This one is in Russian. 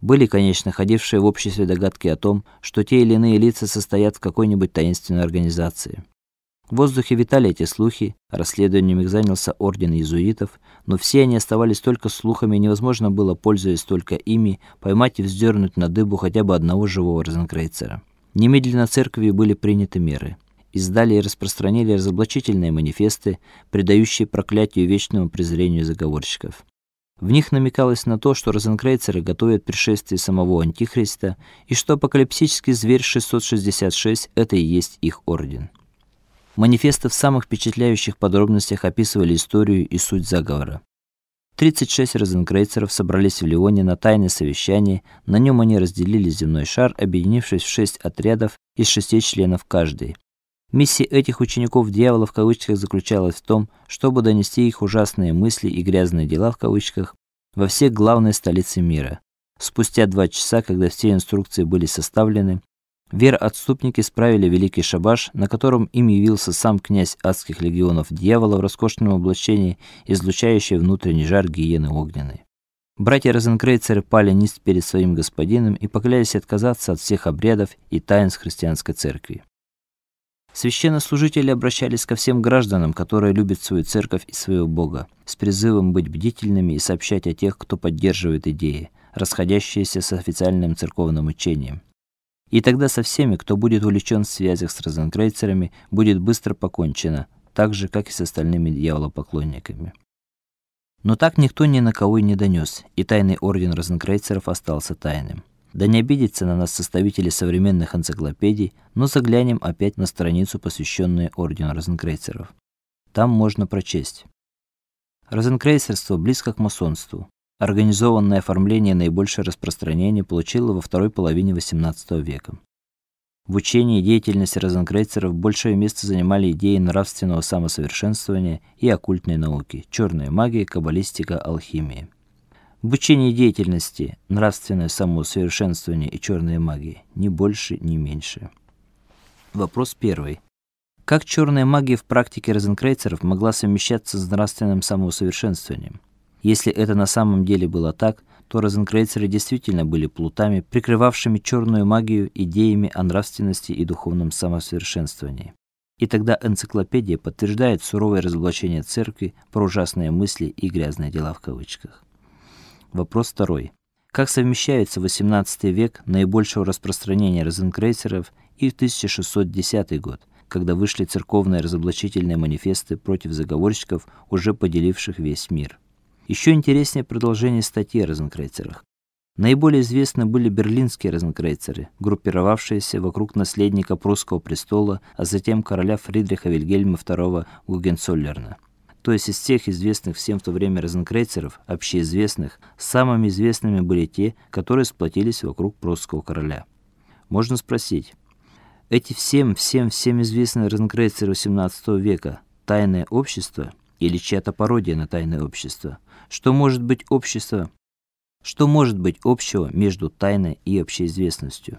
Были, конечно, ходившие в обществе догадки о том, что те или иные лица состоят в какой-нибудь таинственной организации. В воздухе витали эти слухи, расследованием их занялся орден иезуитов, но все они оставались только слухами, и невозможно было, пользуясь только ими, поймать и вздернуть на дыбу хотя бы одного живого розенкрейцера. Немедленно церкви были приняты меры. Издали и распространили разоблачительные манифесты, предающие проклятию вечному презрению заговорщиков. В них намекалось на то, что розенкрейцеры готовят пришествие самого антихриста и что апокалиптический зверь 666 это и есть их орден. Манифесты в самых впечатляющих подробностях описывали историю и суть заговора. 36 розенкрейцеров собрались в Лионе на тайное совещание. На нем они разделили земной шар, объединившись в шесть отрядов из шести членов каждый. Миссия этих учеников дьявола в кавычках заключалась в том, чтобы донести их ужасные мысли и грязные дела в кавычках во все главные столицы мира. Спустя два часа, когда все инструкции были составлены, Вероотступники справили великий шабаш, на котором им явился сам князь адских легионов дьявола в роскошном облачении, излучающий внутренний жар гиены огненной. Братья Розенкрейцеры пали ниц перед своим господином и поклялись отказаться от всех обрядов и таинств христианской церкви. Священнослужители обращались ко всем гражданам, которые любят свою церковь и своего Бога, с призывом быть бдительными и сообщать о тех, кто поддерживает идеи, расходящиеся с официальным церковным учением. И тогда со всеми, кто будет увлечен в связях с розенкрейцерами, будет быстро покончено, так же, как и с остальными дьяволопоклонниками. Но так никто ни на кого и не донес, и тайный орден розенкрейцеров остался тайным. Да не обидятся на нас составители современных энциклопедий, но заглянем опять на страницу, посвященную ордену розенкрейцеров. Там можно прочесть: Розенкрейцерство близко к масонству. Организованное оформление наибольшее распространение получило во второй половине XVIII века. В учении и деятельности розенкрейцеров большее место занимали идеи нравственного самосовершенствования и оккультной науки: черная магия, каббалистика, алхимия. И деятельности нравственное самосовершенствование и черная магия ни больше, ни меньше. Вопрос первый. Как черная магия в практике розенкрейцеров могла совмещаться с нравственным самоусовершенствованием? Если это на самом деле было так, то розенкрейцеры действительно были плутами, прикрывавшими черную магию идеями о нравственности и духовном самосовершенствовании. И тогда энциклопедия подтверждает суровое разоблачение церкви про ужасные мысли и грязные дела в кавычках. Вопрос второй. Как совмещается XVIII век наибольшего распространения розенкрейцеров и 1610 год, когда вышли церковные разоблачительные манифесты против заговорщиков, уже поделивших весь мир? Еще интереснее продолжение статьи о розенкрейцерах. Наиболее известны были берлинские розенкрейцеры, группировавшиеся вокруг наследника прусского престола, а затем короля Фридриха Вильгельма II Гугенцоллерна. То есть из всех известных всем в то время розенкрейцеров, общеизвестных, самыми известными были те, которые сплотились вокруг прусского короля. Можно спросить: эти всем всем всем известные розенкрейцеры XVIII века тайное общество или чья-то пародия на тайное общество? Что может быть общество? Что может быть общего между тайной и общеизвестностью?